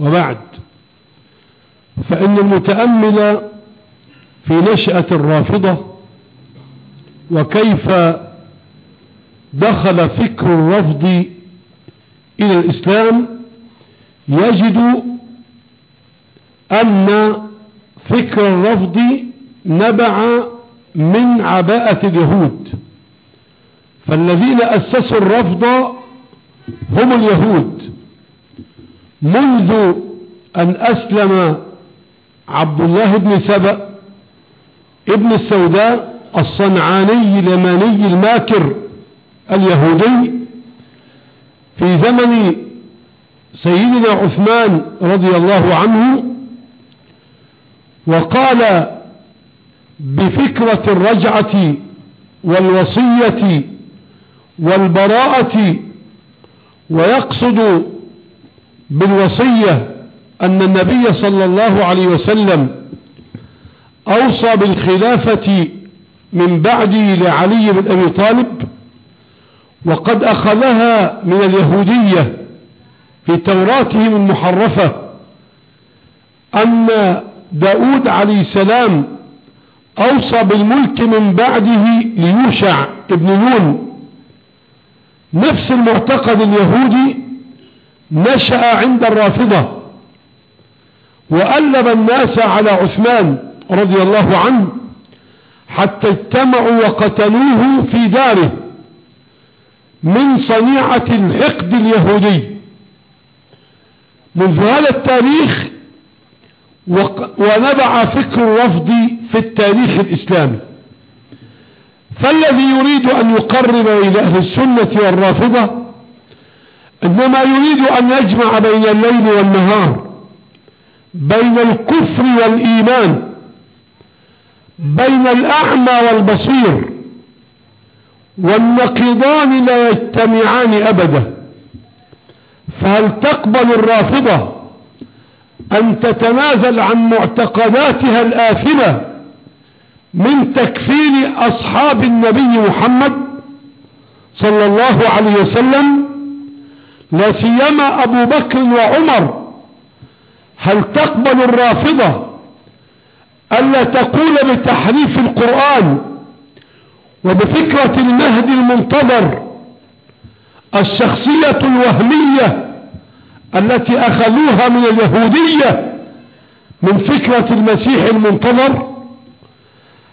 وبعد فإن المتأمل في نشأة الرافضة وكيف دخل فكر الرفض إلى الإسلام يجد أن فكر الرفض نبع من عباءة اليهود. فالذين أسسوا الرفض هم اليهود. منذ أن أسلم عبد الله بن سبأ ابن السوداء الصنعاني اليماني الماكر اليهودي في زمن سيدنا عثمان رضي الله عنه وقال بفكرة الرجعة والوصية والبراءة ويقصد بالوصية أن النبي صلى الله عليه وسلم أوصى بالخلافة من بعده لعلي بن أبي طالب وقد أخذها من اليهودية في توراتهم المحرفة أن داود عليه السلام أوصى بالملك من بعده ليوشع ابن نون نفس المعتقد اليهودي نشأ عند الرافضة وألب الناس على عثمان رضي الله عنه حتى اجتمعوا وقتلوه في داره من صنيعة الحقد اليهودي. منذ هذا التاريخ ونبع فكر الرفض في التاريخ الإسلامي. فالذي يريد أن يقرب إلى أهل السنة والرافضة إنما يريد أن يجمع بين الليل والنهار بين الكفر والإيمان بين الأعمى والبصير والنقيضان لا يجتمعان أبدا. فهل تقبل الرافضة أن تتنازل عن معتقداتها الآثمة من تكفير أصحاب النبي محمد صلى الله عليه وسلم؟ لا سيما أبو بكر وعمر. هل تقبل الرافضة ألا تقول بتحريف القرآن وبفكرة المهدي المنتظر الشخصية الوهمية التي أخذوها من اليهودية من فكرة المسيح المنتظر؟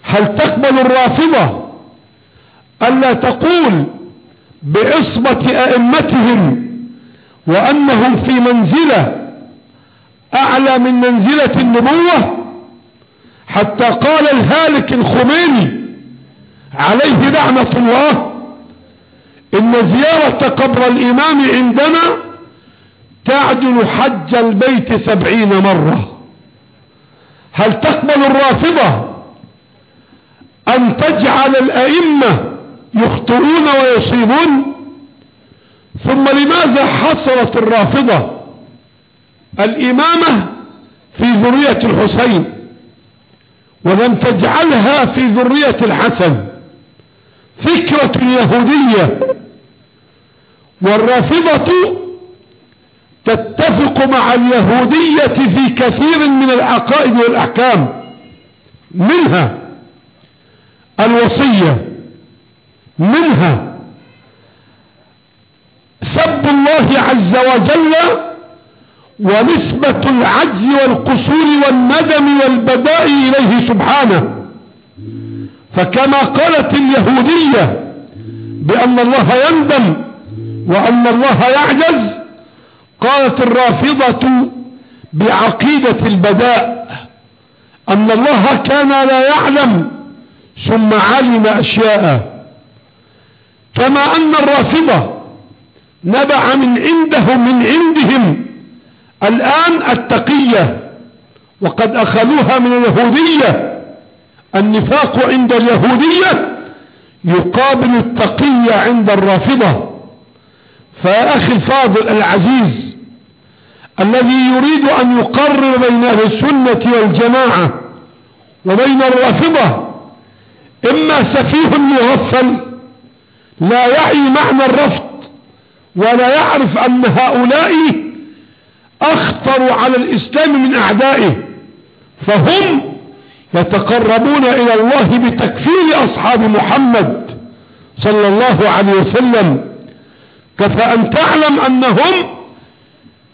هل تقبل الرافضة ألا تقول بعصبة أئمتهم وأنهم في منزلة أعلى من منزلة النبوة حتى قال الهالك الخميني عليه لعنة الله إن زيارة قبر الإمام عندنا تعدل حج البيت سبعين مرة. هل تقبل الرافضة أن تجعل الأئمة يخطئون ويصيبون؟ ثم لماذا حصلت الرافضة الإمامة في ذرية الحسين ولم تجعلها في ذرية الحسن؟ فكرة يهودية والرافضة تتفق مع اليهودية في كثير من العقائد والأحكام منها الوصية منها سب الله عز وجل ونسبة العجز والقصور والندم والبداء إليه سبحانه. فكما قالت اليهودية بأن الله يندم وأن الله يعجز قالت الرافضة بعقيدة البداء أن الله كان لا يعلم ثم علم أشياء كما أن الرافضة نبع من عندهم من عندهم الآن التقية وقد أخذوها من اليهودية. النفاق عند اليهودية يقابل التقية عند الرافضة. فيا أخي الفاضل العزيز الذي يريد أن يقرر بين أهل السنة والجماعة وبين الرافضة إما سفيه مغفل لا يعي معنى الرفض ولا يعرف أن هؤلاء أخطر على الإسلام من أعدائه. فهم يتقربون إلى الله بتكفير أصحاب محمد صلى الله عليه وسلم. كفى أن تعلم أنهم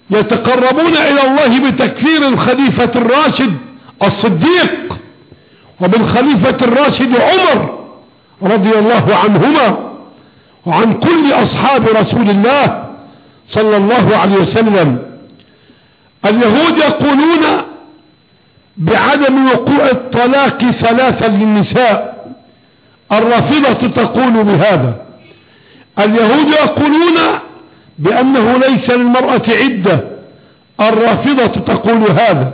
يتقربون إلى الله بتكفير الخليفة الراشد الصديق وبالخليفة الراشد عمر رضي الله عنهما. وعن كل أصحاب رسول الله صلى الله عليه وسلم. اليهود يقولون بعدم وقوع الطلاق ثلاثا للنساء. الرافضة تقول بهذا. اليهود يقولون بأنه ليس للمرأة عدة. الرافضة تقول هذا.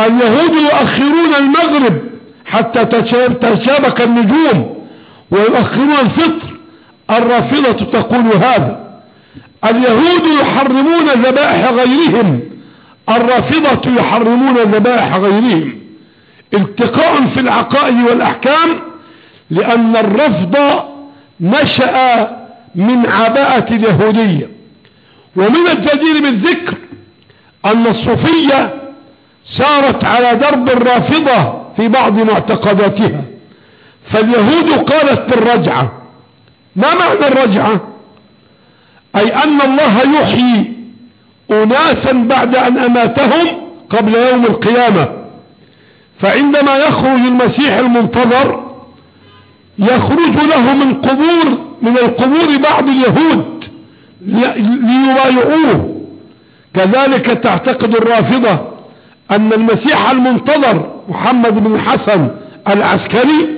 اليهود يؤخرون المغرب حتى تشابك النجوم ويؤخرون الفطر. الرافضة تقول هذا. اليهود يحرمون ذبائح غيرهم. الرافضة يحرمون ذبائح غيرهم. التقاء في العقائد والأحكام لأن الرفض نشأ من عباءة اليهودية. ومن الجدير بالذكر أن الصوفية سارت على درب الرافضة في بعض معتقداتها. فاليهود قالت بالرجعة ما معنى الرجعة؟ أي أن الله يحيي أناسا بعد أن أماتهم قبل يوم القيامة. فعندما يخرج المسيح المنتظر يخرج له من قبور من القبور بعض اليهود ليبايعوه. كذلك تعتقد الرافضة أن المسيح المنتظر محمد بن الحسن العسكري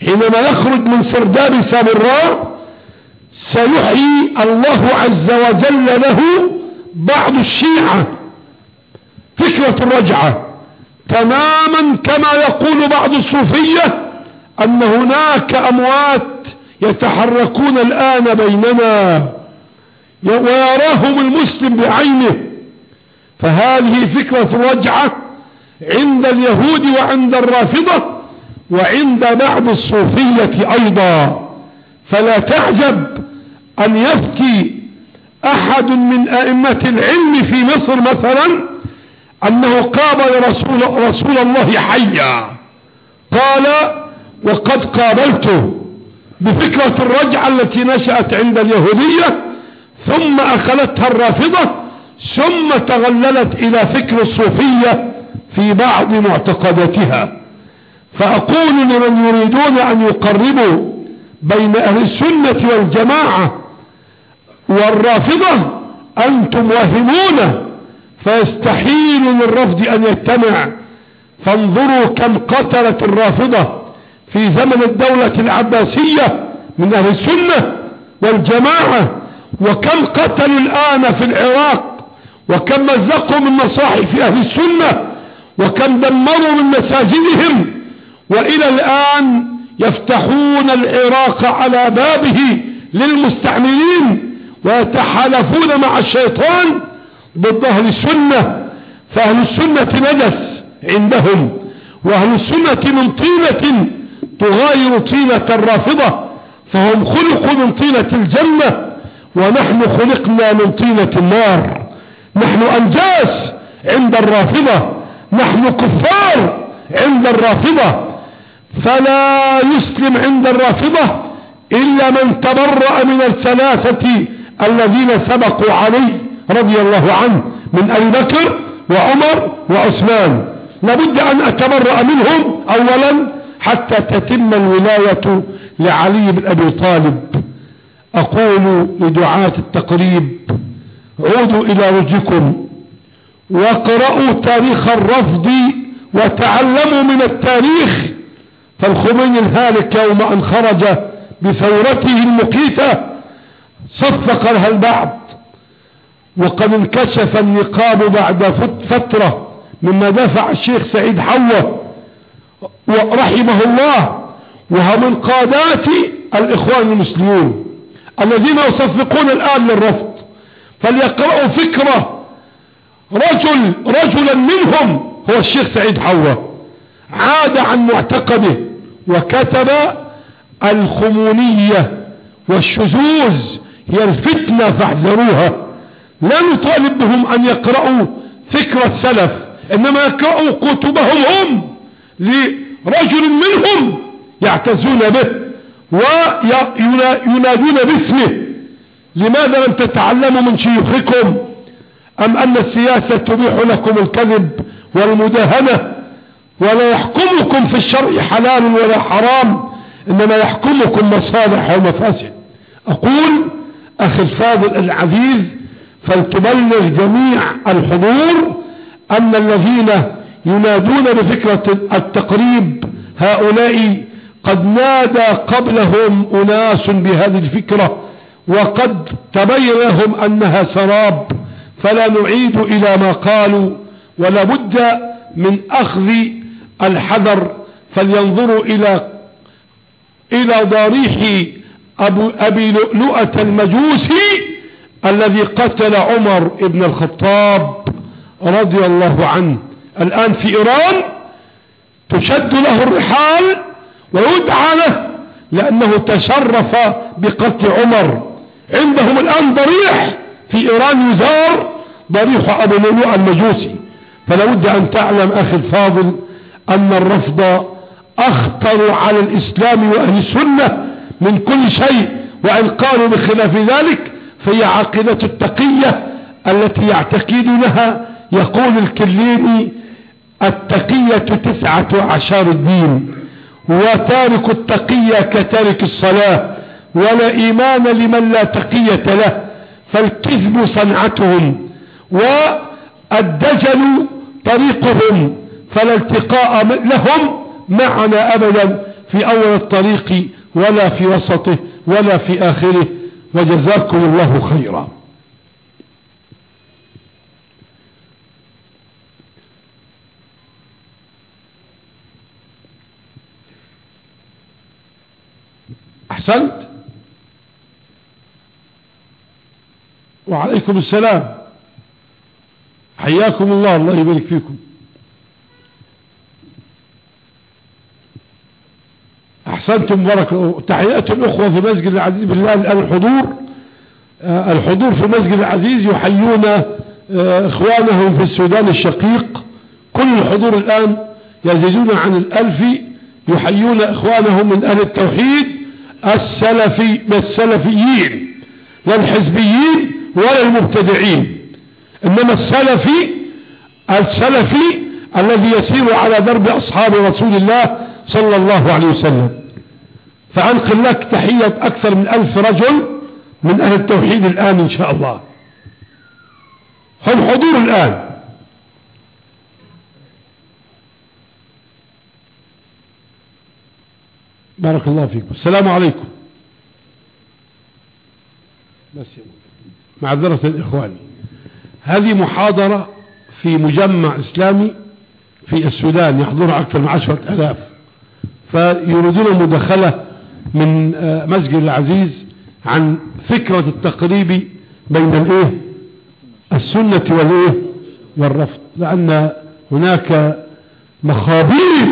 حينما يخرج من سرداب سامراء سيحيي الله عز وجل له بعض الشيعة. فكرة الرجعة. تماما كما يقول بعض الصوفية أن هناك أموات يتحركون الآن بيننا ويراهم المسلم بعينه. فهذه فكرة الرجعة عند اليهود وعند الرافضة وعند بعض الصوفية أيضا. فلا تعجب أن يفتي أحد من أئمة العلم في مصر مثلا أنه قابل رسول, رسول الله حيا. قال وقد قابلته بفكرة الرجعة التي نشأت عند اليهودية ثم اخلتها الرافضة ثم تغللت إلى فكر الصوفية في بعض معتقداتها. فأقول لمن يريدون أن يقربوا بين أهل السنة والجماعة والرافضة أنتم واهمون فيستحيل للرفض أن يجتمع. فانظروا كم قتلت الرافضة في زمن الدولة العباسية من أهل السنة والجماعة وكم قتلوا الآن في العراق وكم مزقوا من مصاحف أهل السنة وكم دمروا من مساجدهم وإلى الآن يفتحون العراق على بابه للمستعملين ويتحالفون مع الشيطان ضد أهل السنة فأهل السنة نجس عندهم وأهل السنة من طينة تغاير طينة الرافضة فهم خلقوا من طينة الجنة ونحن خلقنا من طينة النار. نحن أنجاس عند الرافضة نحن كفار عند الرافضة. فلا يسلم عند الرافضة إلا من تبرأ من الثلاثة الذين سبقوا علي رضي الله عنه من أبي بكر وعمر وعثمان. لابد أن أتبرأ منهم اولا حتى تتم الولاية لعلي بن أبي طالب. أقول لدعاة التقريب عودوا إلى وجهكم واقرأوا تاريخ الرفض وتعلموا من التاريخ. فالخميني الهالك يوم أن خرج بثورته المقيتة صفق لها البعض. وقد انكشف النقاب بعد فترة مما دافع الشيخ سعيد حوة ورحمه الله وهو من قادات الإخوان المسلمون الذين يصفقون الآن للرفض. فليقرأوا فكرة رجل رجلا منهم هو الشيخ سعيد حوة. عاد عن معتقده وكتب الخمونية والشذوذ هي الفتنة فاحذروها. لا نطالب بهم أن يقرأوا فكر السلف إنما يقرأوا كتبهم هم لرجل منهم يعتزون به وينادون باسمه. لماذا لم تتعلموا من شيوخكم أم أن السياسة تبيح لكم الكذب والمداهنة؟ ولا يحكمكم في الشرع حلال ولا حرام إنما يحكمكم مصالح ومفاسد. أقول أخي الفاضل العزيز فلتبلغ جميع الحضور أن الذين ينادون بفكرة التقريب هؤلاء قد نادى قبلهم أناس بهذه الفكرة وقد تبين لهم أنها سراب فلا نعيد إلى ما قالوا ولا بد من أخذ الحذر فلينظروا إلى إلى ضريح أبو أبي لؤلؤة المجوسي الذي قتل عمر ابن الخطاب رضي الله عنه. الآن في إيران تشد له الرحال ويدعى له لأنه تشرف بقتل عمر. عندهم الآن ضريح في إيران يزار ضريح أبو لؤلؤ المجوسي. فلا بد أن تعلم أخي الفاضل أن الرفض أخطر على الإسلام وأهل السنة من كل شيء وإن قالوا بخلاف ذلك فهي عقيدة التقية التي يعتقدونها يقول الكليني التقية تسعة عشر الدين وتارك التقية كتارك الصلاة ولا إيمان لمن لا تقية له فالكذب صنعتهم والدجل طريقهم فلا التقاء لهم معنا أبدا في أول الطريق ولا في وسطه ولا في آخره وجزاكم الله خيرا. أحسنت؟ وعليكم السلام. حياكم الله. الله يبارك فيكم. أحسنتم بارك تحيات الأخوة في مسجد العزيز بالله الان الحضور. آه، الحضور في مسجد العزيز يحيون آه، إخوانهم في السودان الشقيق. كل الحضور الآن يزيدون عن الألف يحيون إخوانهم من أهل التوحيد السلفي السلفيين لا الحزبيين ولا المبتدعين. إنما السلفي السلفي الذي يسير على درب أصحاب رسول الله صلى الله عليه وسلم. فأنقل لك تحية أكثر من ألف رجل من أهل التوحيد الآن إن شاء الله. هم حضور الآن. بارك الله فيكم. السلام عليكم. معذرة الإخوان. هذه محاضرة في مجمع إسلامي في السودان. يحضرها أكثر من عشرة ألاف. فيريدون مداخلة من آه، مسجد العزيز عن فكرة التقريب بين الإيه؟ السنة والإيه؟ والرفض. لأن هناك مخابير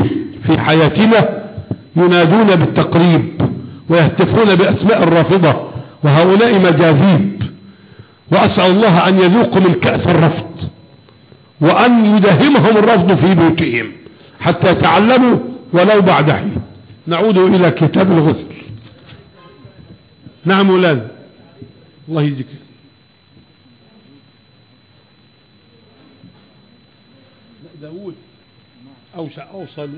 في حياتنا ينادون بالتقريب ويهتفون بأسماء الرافضة وهؤلاء مجاذيب وأسأل الله أن يذوقوا من كأس الرفض وأن يداهمهم الرفض في بيوتهم حتى يتعلموا ولو بعد حين نعود إلى كتاب الغسل. نعم ولاد الله يجزيك. داود اوسع اوصل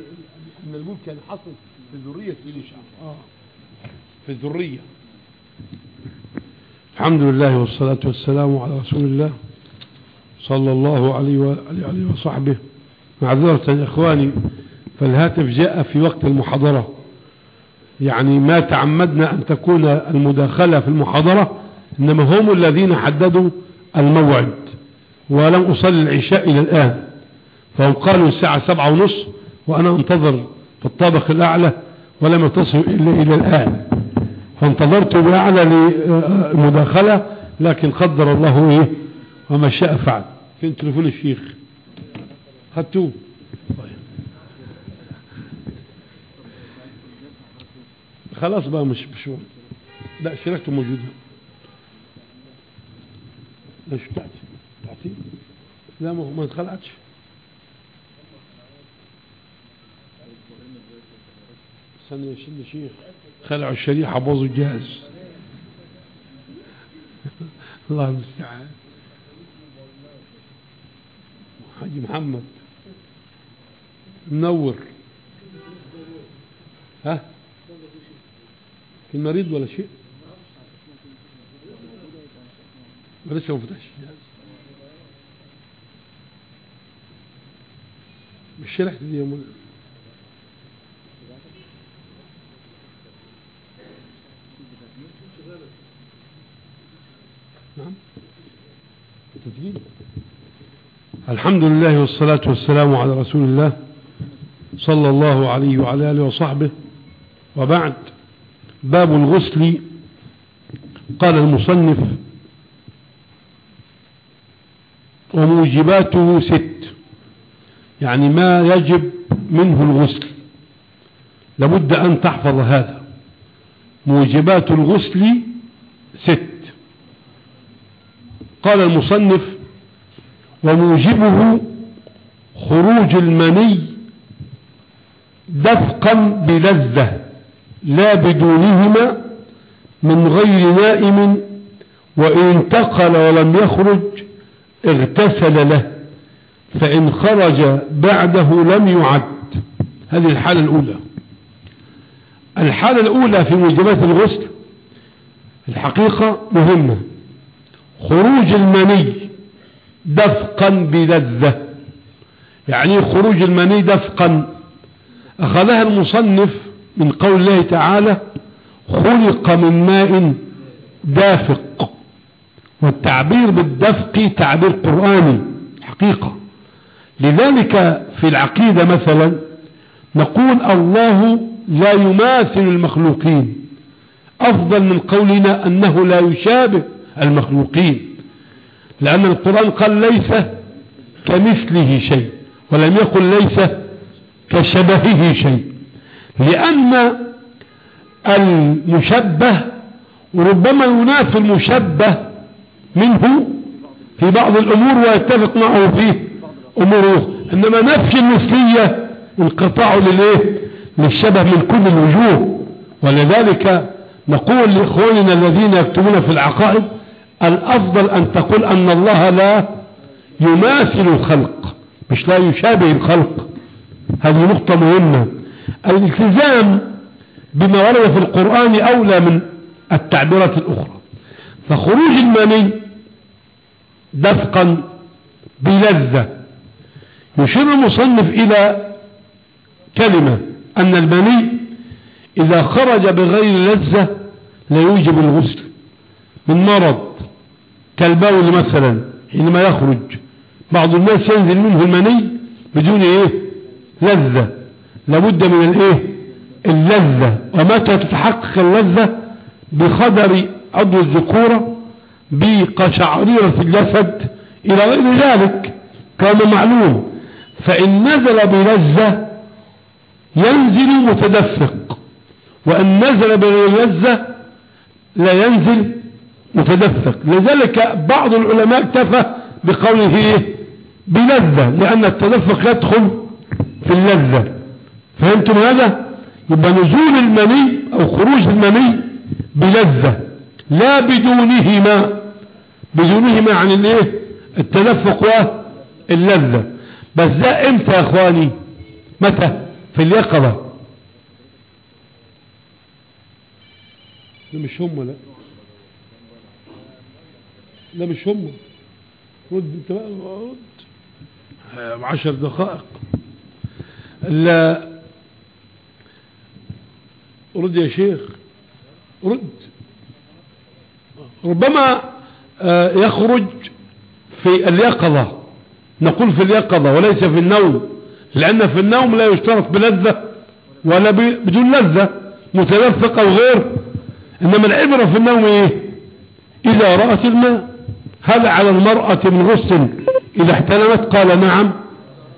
إن الملك كان حصل في ذرية إليشع آه. في الذرية. الحمد لله والصلاة والسلام على رسول الله صلى الله عليه وصحبه. معذرة إخواني فالهاتف جاء في وقت المحاضرة. يعني ما تعمدنا أن تكون المداخلة في المحاضرة إنما هم الذين حددوا الموعد ولم أصلي العشاء إلى الآن. فهم قالوا الساعة سبعة ونص وأنا أنتظر في الطابق الأعلى ولم يتصل إلا إلى الآن. فانتظرت بأعلى للمداخلة لكن قدر الله إيه وما شاء فعل. فين تليفون الشيخ؟ خدتوه. خلاص بقى مش مش لا شركته موجودة. ليش بتاعتي؟ بتاعتي؟ لا ما ما اتخلعتش. استنى يا شيخ. خلعوا الشريحة بوظوا الجهاز. الله المستعان. حاج محمد منور. ها؟ في مريض ولا شيء؟ لسه ما فتحش شرحت دي مولانا نعم. تسجيل الحمد لله والصلاة والسلام على رسول الله صلى الله عليه وعلى آله وصحبه. وبعد. باب الغسل. قال المصنف وموجباته ست يعني ما يجب منه الغسل. لابد أن تحفظ هذا. موجبات الغسل ست. قال المصنف وموجبه خروج المني دفقا بلذة. لا بدونهما من غير نائم وإن انتقل ولم يخرج اغتسل له فإن خرج بعده لم يعد. هذه الحالة الأولى. الحالة الأولى في موجبات الغسل الحقيقة مهمة. خروج المني دفقا بلذة. يعني خروج المني دفقا. أخذها المصنف من قول الله تعالى خلق من ماء دافق. والتعبير بالدفق تعبير قرآني حقيقة. لذلك في العقيدة مثلا نقول الله لا يماثل المخلوقين. أفضل من قولنا أنه لا يشابه المخلوقين. لأن القرآن قال ليس كمثله شيء ولم يقل ليس كشبهه شيء. لأن المشبه ربما ينافي المشبه منه في بعض الأمور ويتفق معه في أموره. إنما نفي المثلية انقطاع للإيه؟ للشبه من كل الوجوه. ولذلك نقول لإخواننا الذين يكتبون في العقائد الأفضل أن تقول أن الله لا يماثل الخلق مش لا يشابه الخلق. هذه نقطة مهمة. الالتزام بما ورد في القرآن أولى من التعبيرات الأخرى. فخروج المني دفقا بلذة يشير المصنف إلى كلمة أن المني إذا خرج بغير لذة لا يوجب الغسل من مرض كالبول مثلا حينما يخرج. بعض الناس ينزل منه المني بدون إيه؟ لذة. لابد من الايه؟ اللذة. ومتى تتحقق اللذة؟ بخدر عضو الذكورة بقشعريرة الجسد. إلى غير ذلك كان معلوم. فإن نزل بلذة ينزل متدفق. وإن نزل بغير لذة لا ينزل متدفق. لذلك بعض العلماء اكتفى بقوله إيه؟ بلذة. لأن التدفق يدخل في اللذة. فهمتم هذا؟ يبقى نزول المني أو خروج المني بلذة لا بدونهما. بدونهما عن الإيه؟ التدفق واللذة. بس ده إمتى يا إخواني؟ متى؟ في اليقظة. ده مش هم لا لا مش هم. رد انت بقى. رد. عشر دقائق. لا. رد يا شيخ رد. ربما يخرج في اليقظة. نقول في اليقظة وليس في النوم لأن في النوم لا يشترط بلذة ولا بدون لذة متلفقة وغير. إنما العبرة في النوم إيه؟ إذا رأت الماء. هل على المرأة من غسل إذا احتلمت؟ قال نعم.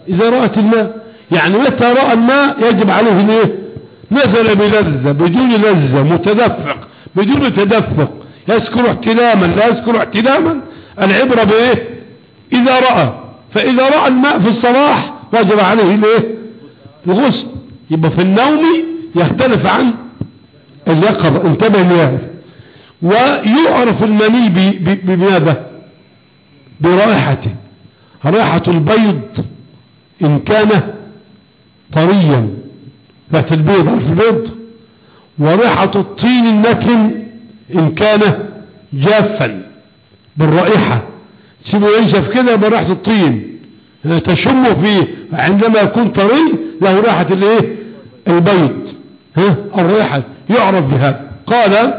إذا رأت الماء. يعني متى رأى الماء يجب عليه الايه نزل بلذة بدون لذة متدفق بدون تدفق. يذكر احتلاما لا يذكر احتلاما. العبرة بإيه؟ إذا رأى. فإذا رأى الماء في الصباح وجب عليه الايه الغسل. يبقى في النوم يختلف عن اليقظة انتبه لهذا. ويعرف المني بماذا؟ برائحته رائحة البيض إن كان طريا. رائحة البيض عارف البيض. ورائحة الطين النتن إن كان جافا بالرائحة. سيبه ينشف كده برائحة الطين. تشمه فيه عندما يكون طري له رائحة الإيه؟ البيض. ها؟ الرائحة يعرف بهذا قال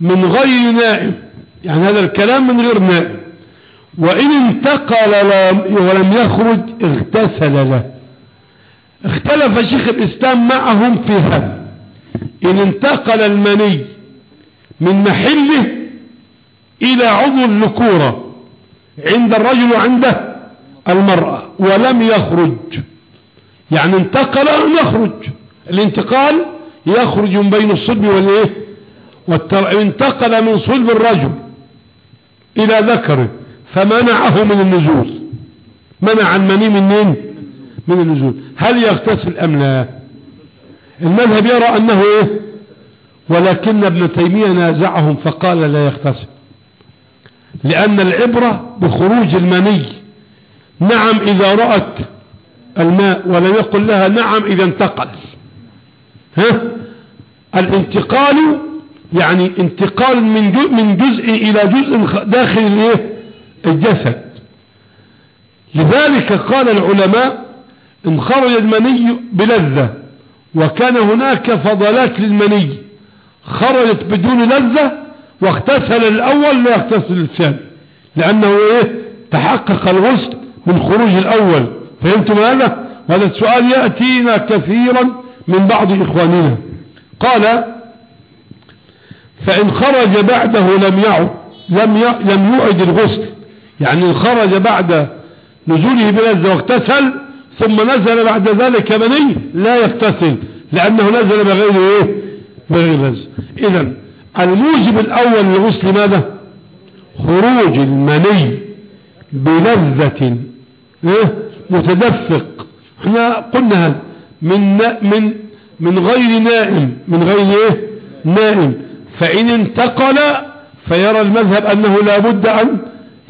من غير نائم. يعني هذا الكلام من غير نائم. وإن انتقل ولم يخرج اغتسل له. اختلف شيخ الإسلام معهم في هذا. إن انتقل المني من محله إلى عضو الذكورة عند الرجل وعنده المرأة ولم يخرج. يعني انتقل يخرج؟ الانتقال يخرج من بين الصلب والإيه؟ انتقل من صلب الرجل إلى ذكره فمنعه من النزول. منع المني منين من النزول؟ هل يغتسل أم لا؟ المذهب يرى أنه إيه؟ ولكن ابن تيمية نازعهم فقال لا يغتسل. لأن العبرة بخروج المني. نعم إذا رأت الماء ولم يقل لها نعم إذا انتقل. ها؟ الانتقال يعني انتقال من جزء, من جزء إلى جزء داخل الجسد. لذلك قال العلماء إن خرج المني بلذة وكان هناك فضلات للمني خرجت بدون لذة واغتسل الأول لا يغتسل الثاني لأنه إيه؟ تحقق الغسل من خروج الأول. فهمتم هذا؟ هذا السؤال يأتينا كثيرا من بعض إخواننا. قال فإن خرج بعده لم يعد لم لم يعد الغسل يعني خرج بعد نزوله بلذة واغتسل ثم نزل بعد ذلك مني لا يغتسل لأنه نزل بغير إيه؟ بغير لذة اذا الموجب الأول للغسل ماذا خروج المني بلذة إيه؟ متدفق. إحنا قلنا من من من غير نائم من غير إيه؟ نائم. فإن انتقل فيرى المذهب أنه لا بد أن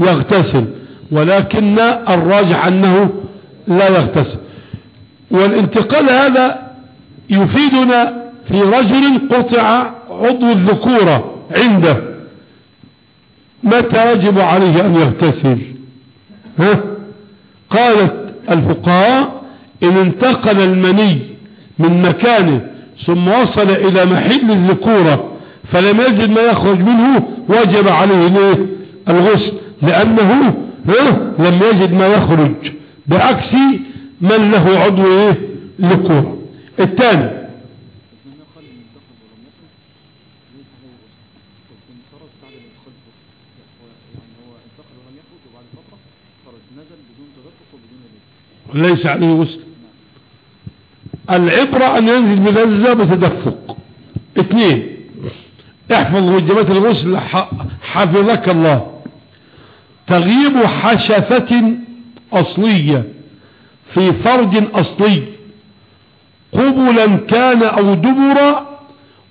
يغتسل ولكن الراجح أنه لا يغتسل. والانتقال هذا يفيدنا في رجل قطع عضو الذكورة عنده. متى يجب عليه أن يغتسل؟ ها؟ قالت الفقهاء إن انتقل المني من مكانه ثم وصل إلى محل الذكورة فلم يجد ما يخرج منه وجب عليه الغسل. لأنه لم يجد ما يخرج. بعكس من له عضو إيه؟ ذكورة الثاني. ليس عليه غسل العبرة أن ينزل بلذة بتدفق. اثنين. احفظ وجبات الغسل. حفظك الله. تغيب حشفة أصلية في فرج أصلي. قبلا كان أو دبرا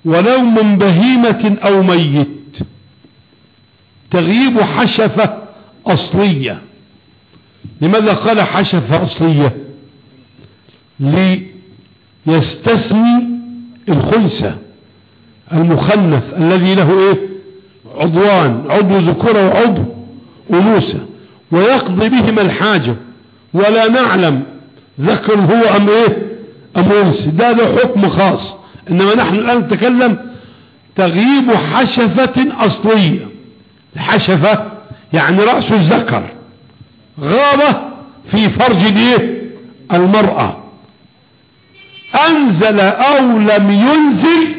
ولو من بهيمة أو ميت. تغيب حشفة أصلية. لماذا قال حشفة أصلية؟ ليستثني الخنسة المخنث الذي له إيه؟ عضوان. عضو ذكورة وعضو أنوثة. ويقضي بهما الحاجة ولا نعلم ذكر هو أم إيه؟ أم انثى ده له حكم خاص. إنما نحن الآن نتكلم تغييب حشفة أصلية. الحشفة يعني رأس الذكر. غابة في فرج الايه المرأة. أنزل أو لم ينزل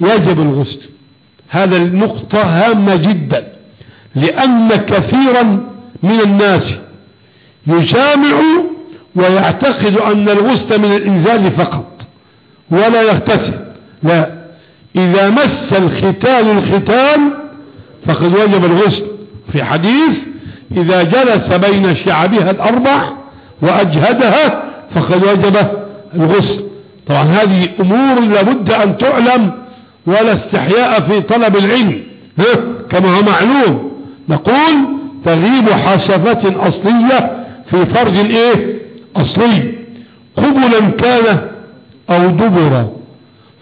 يجب الغسل. هذا النقطة هامة جدا. لأن كثيرا من الناس يجامع ويعتقد أن الغسل من الإنزال فقط ولا يغتسل. لا. إذا مس الختان الختان فقد وجب الغسل. في حديث إذا جلس بين شعبها الأربع وأجهدها فقد وجب الغسل. طبعا هذه أمور لابد أن تعلم ولا استحياء في طلب العلم. كما هو معلوم. نقول تغيب حشفة أصلية في فرج الإيه؟ أصلي. قبلا كان أو دبرا.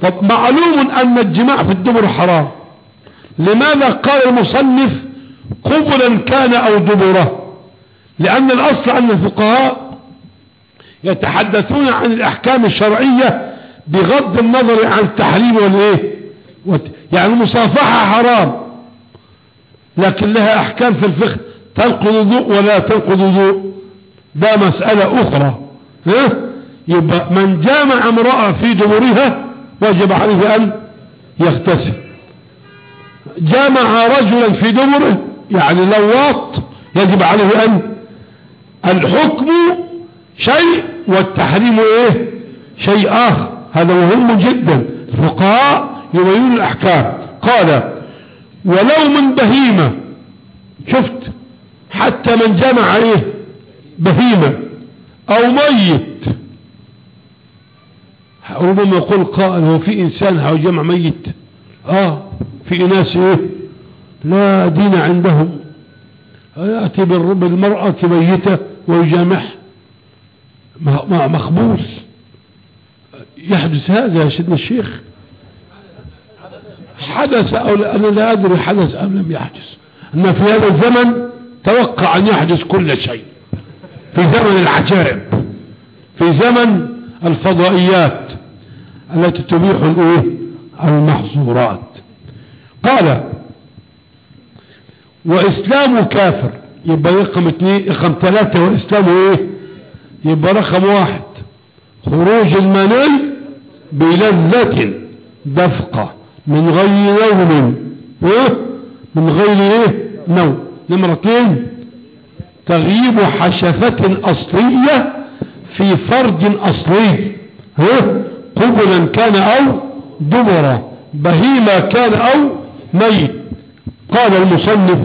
طب معلوم أن الجماع في الدبر حرام. لماذا قال المصنف قبلا كان أو دبرا؟ لأن الأصل أن الفقهاء يتحدثون عن الأحكام الشرعية بغض النظر عن التحريم والإيه؟ يعني المصافحة حرام لكن لها أحكام في الفقه. تنقض وضوء ولا تنقض وضوء ده مسألة أخرى. ها؟ يبقى من جامع امرأة في دبرها وجب عليه أن يغتسل. جامع رجلا في دبره يعني لواط يجب عليه أن الحكم شيء والتحريم إيه؟ شيء آخر. هذا مهم جدا. الفقهاء يبينون الأحكام. قال ولو من بهيمة. شفت؟ حتى من جمع إيه بهيمة أو ميت. ربما يقول قائل هو في إنسان هو جمع ميت؟ آه في ناس إيه؟ لا دين عندهم. يأتي بالمرأة ميتة ويجامح. مخبوس يحدث هذا يا سيدنا الشيخ. حدث أو لا أنا لا أدري حدث أم لم يحدث. أن في هذا الزمن توقع أن يحدث كل شيء. في زمن العجائب في زمن الفضائيات التي تبيح الإيه؟ المحظورات. قال وإسلام كافر. يبقى رقم اثنين رقم ثلاثة وإسلام إيه؟ يبقى رقم واحد. خروج المني بلذة دفقة من غير نوم إيه؟ من غير إيه؟ نوم. نمرة اثنين تغييب حشفة أصلية في فرج أصلي. ها؟ قبلا كان أو دبرا بهيمة كان أو ميت. قال المصنف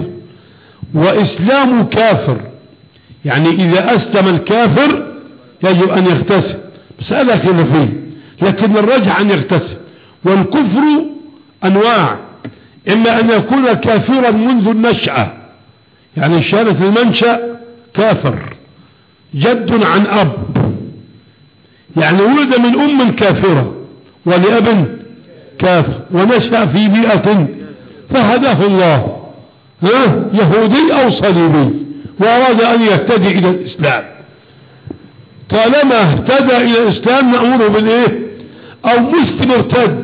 وإسلام كافر. يعني إذا أسلم الكافر يجب أن يغتسل. مسألة خلافية لكن الرجع أن يغتسل. والكفر أنواع. إما أن يكون كافرا منذ النشأة. يعني شانة المنشأ كافر جد عن أب. يعني ولد من أم كافرة ولأب كافر ونشأ في بيئة فهداه الله. ها؟ يهودي أو صليبي. وأراد أن يهتدي إلى الإسلام. طالما اهتدى إلى الإسلام نأمره بالإيه؟ أو مسلم ارتد.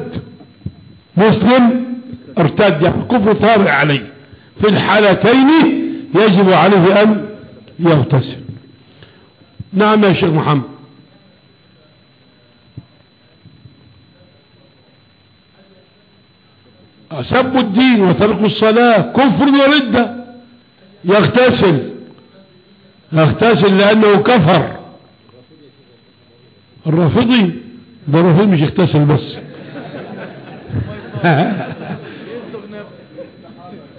مسلم ارتد يعني كفر طارئ عليه. في الحالتين يجب عليه أن يغتسل. نعم يا شيخ محمد. سب الدين وترك الصلاة كفر وردة. يغتسل. يغتسل لأنه كفر. الرافضي ده الرافضي مش يغتسل بس.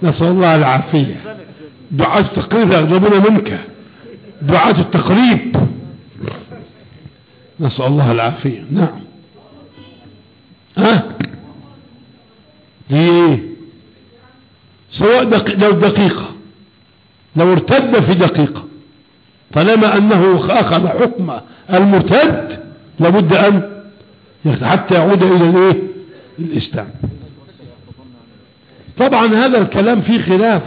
نسأل الله العافية. دعاة التقريب يغضبون منك. دعاة التقريب. نسأل الله العافية. نعم. ها؟ دي إيه. سواء دق... لو دقيقة. لو ارتد في دقيقة. طالما أنه أخذ حكم المرتد لابد أن حتى يعود إلى الإيه؟ الإسلام. طبعا هذا الكلام فيه خلاف.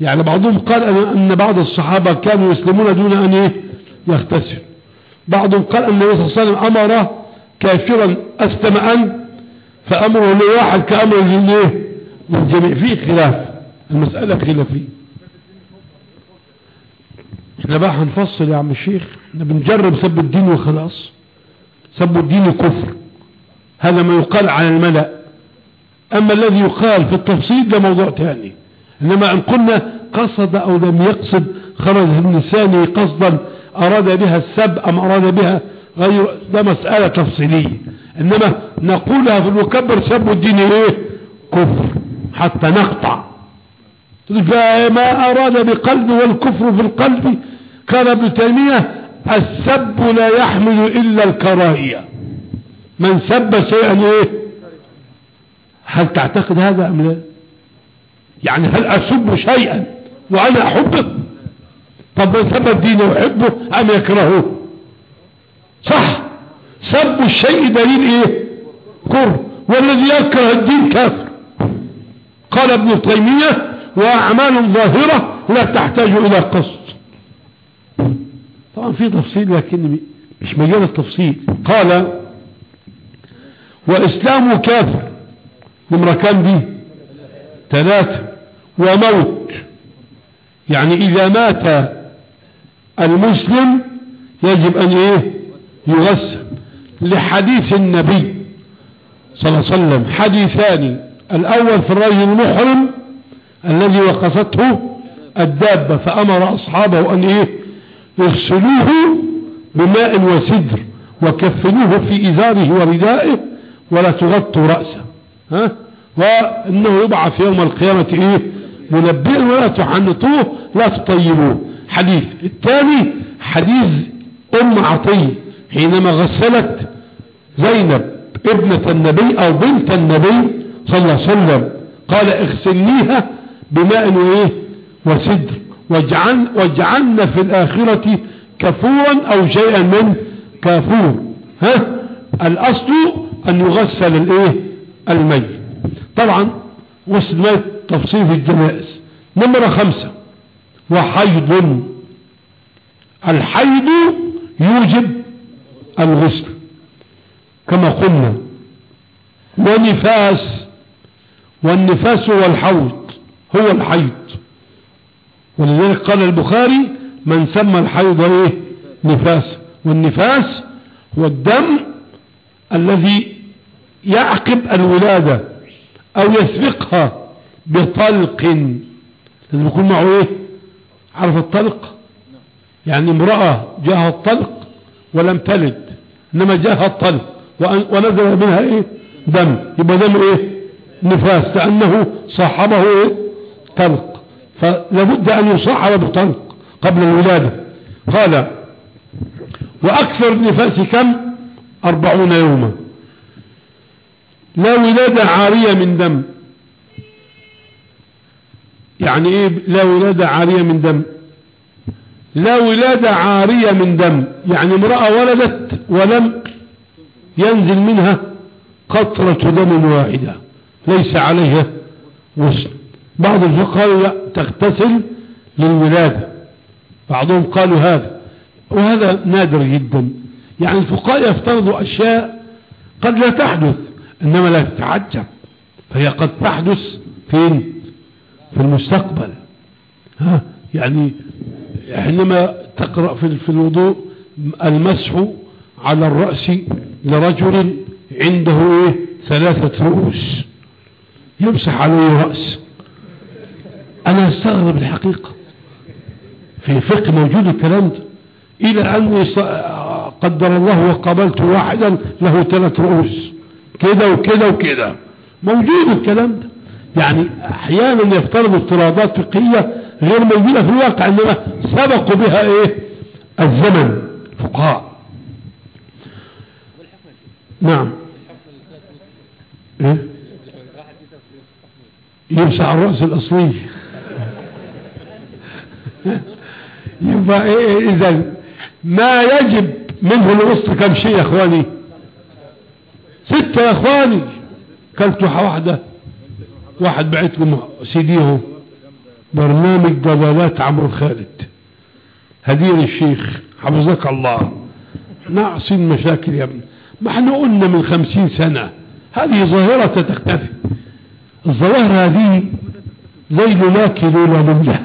يعني بعضهم قال ان بعض الصحابة كانوا يسلمون دون أن إيه؟ يغتسل. بعضهم قال أن النبي صلى الله عليه وسلم أمر كافرا أسلم ان فأمره لواحد للإيه؟ للجميع. فيه خلاف. المسألة خلافية. إحنا بقى هنفصل يا عم الشيخ. إحنا بنجرب سب الدين وخلاص. سب الدين كفر. هذا ما يقال على الملأ. أما الذي يقال في التفصيل ده موضوع تاني. إنما إن قلنا قصد أو لم يقصد خرج من لسانه قصدا أراد بها السب أم أراد بها غير ده مسألة تفصيلية. إنما نقولها في المكبر سب الدين إيه؟ كفر حتى نقطع. فما أراد بقلب والكفر في القلب قال ابن تيمية السب لا يحمل إلا الكراهية. من سب شيئا إيه؟ هل تعتقد هذا أم لا؟ يعني هل أسب شيئا وأنا أحبه؟ طب من سب الدين ويحبه أم يكرهه؟ صح. سب الشيء دليل إيه؟ كره. والذي يكره الدين كافر. قال ابن تيمية وأعمال ظاهرة لا تحتاج إلى قصد. طبعا في تفصيل لكن مش مجال التفصيل. قال وإسلام كافر. نمرة كام دي؟ ثلاثة. وموت. يعني إذا مات المسلم يجب أن إيه؟ يغسل. لحديث النبي صلى الله عليه وسلم حديثان. الأول في الرجل المحرم الذي وقفته الدابة فأمر أصحابه أن إيه؟ يغسلوه بماء وسدر وكفنوه في إزاره وردائه ولا تغطوا رأسه. ها؟ وإنه يبعث يوم القيامة إيه؟ منبئا ولا تحنطوه لا تطيبوه. حديث الثاني حديث أم عطية حينما غسلت زينب ابنة النبي أو بنت النبي صلى الله عليه وسلم قال اغسلنيها بماء وإيه؟ وسدر واجعل واجعلنا في الآخرة كفورا أو شيئا من كافور. ها؟ الأصل أن يغسل الإيه؟ الميت. طبعا وصل تفصيل في الجنائز. نمرة خمسة. وحيض الحيض يوجب الغسل. كما قلنا. ونفاس والنفاس هو الحوض هو الحيض. ولذلك قال البخاري من سمى الحيض إيه؟ نفاس. والنفاس هو الدم الذي يعقب الولادة. أو يسبقها بطلق. لازم يكون معه إيه؟ عرف الطلق. يعني امرأة جاءها الطلق ولم تلد إنما جاءها الطلق ونزل منها إيه؟ دم. يبقى دم إيه؟ نفاس لأنه صاحبه إيه؟ طلق. فلابد أن يصاحب بطلق قبل الولادة. قال وأكثر النفاس كم؟ أربعون يوما. لا ولادة عارية من دم. يعني إيه لا ولادة عارية من دم؟ لا ولادة عارية من دم. يعني امرأة ولدت ولم ينزل منها قطرة دم واحدة. ليس عليها غسل بعض الفقهاء لا تغتسل للولادة. بعضهم قالوا هذا. وهذا نادر جدا. يعني الفقهاء يفترضوا أشياء قد لا تحدث. إنما لا تتعجب فهي قد تحدث فين؟ في المستقبل. ها يعني حينما تقرأ في الوضوء المسح على الرأس لرجل عنده إيه؟ ثلاثة رؤوس. يمسح عليه رأس. أنا أستغرب الحقيقة. في فقه موجود الكلام ده. إلى ان قدر الله وقابلت واحدا له ثلاث رؤوس. كده وكده وكده. موجود الكلام ده. يعني أحيانا يفترض افتراضات فقهية غير موجودة في الواقع إنما سبقوا بها إيه؟ الزمن فقهاء نعم. إيه؟ يمسح الرأس الأصلي. يبقى إيه, اذا ما يجب منه الوسط كم شيء يا إخواني؟ يا إخواني كلتوا واحدة واحد بعت لهم سيديه برنامج ضلالات عمرو خالد. هدير الشيخ حفظك الله. ناقصين مشاكل يا ابني. ما إحنا قلنا من خمسين سنة. هذه ظاهرة تختفي. الظواهر هذه ليل لاك لولا لله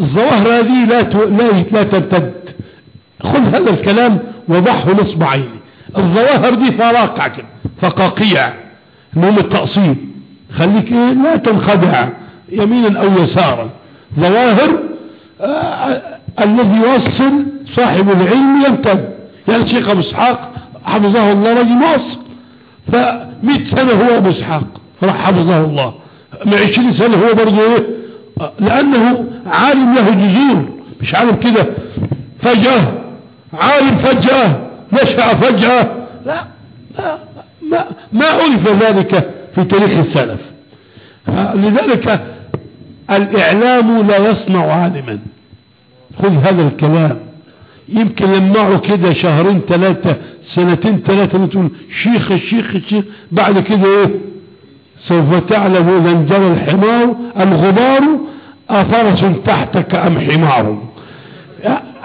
الظواهر هذه لا لا لا تمتد. خذ هذا الكلام وضحه نصب عيني. الظواهر دي فواقع كده. فقاقيع المهم التأصيل خليك إيه لا تنخدع يمينا أو يسارا. ظواهر آه الذي يوصل صاحب العلم يمتد يعني الشيخ أبو إسحاق حفظه الله رجل مصر. فمئة سنة هو أبو إسحاق راح حفظه الله. من عشرين سنة هو برضه إيه؟ لأنه عالم له جذور. مش عالم كده. فجأة عالم فجأة نشأ فجأة. لا ما, ما, ما عرف ذلك في تاريخ السلف. لذلك الإعلام لا يصنع عالما. خذ هذا الكلام. يمكن لمعه كده شهرين ثلاثة سنتين ثلاثة تقول شيخ الشيخ الشيخ. بعد كده إيه؟ سوف تعلم إذا انجلى الحمار الغبار افرس تحتك أم حمار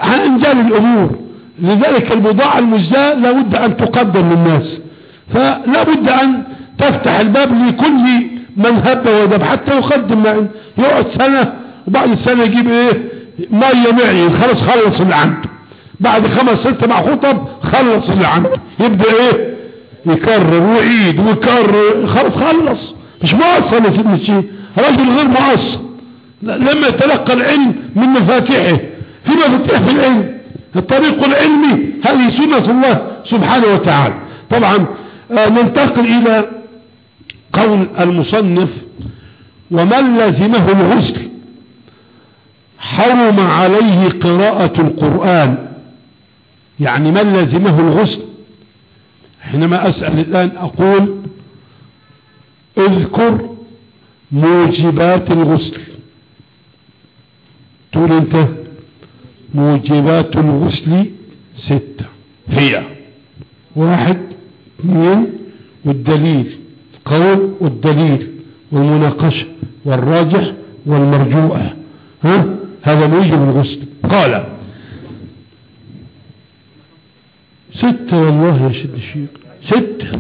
انجل الأمور. لذلك البضاعة المجزاة لابد أن تقدم للناس. فلا بد أن تفتح الباب لكل من هب ودب حتى يقدم معي يقعد سنة وبعد السنة يجيب إيه؟ مية معي خلص خلص اللي عنده بعد خمس ست مع خطب خلص اللي عنده يبدأ إيه؟ يكرر ويعيد ويكرر. خلص خلص. مش مؤصل يا سيدنا الشيخ. رجل غير مؤصل لما يتلقى العلم من مفاتيحه. في مفاتيح في العلم. الطريق العلمي هذه سنة الله سبحانه وتعالى. طبعا ننتقل إلى قول المصنف ومن لزمه الغسل؟ حرم عليه قراءة القرآن. يعني من لزمه الغسل؟ حينما أسأل الآن أقول اذكر موجبات الغسل. تقول أنت موجبات الغسل ستة. هي واحد اثنين والدليل. قول والدليل والمناقشة والراجح والمرجوع ها؟ هذا موجب الغسل قال ستة والله يا شد الشيخ ستة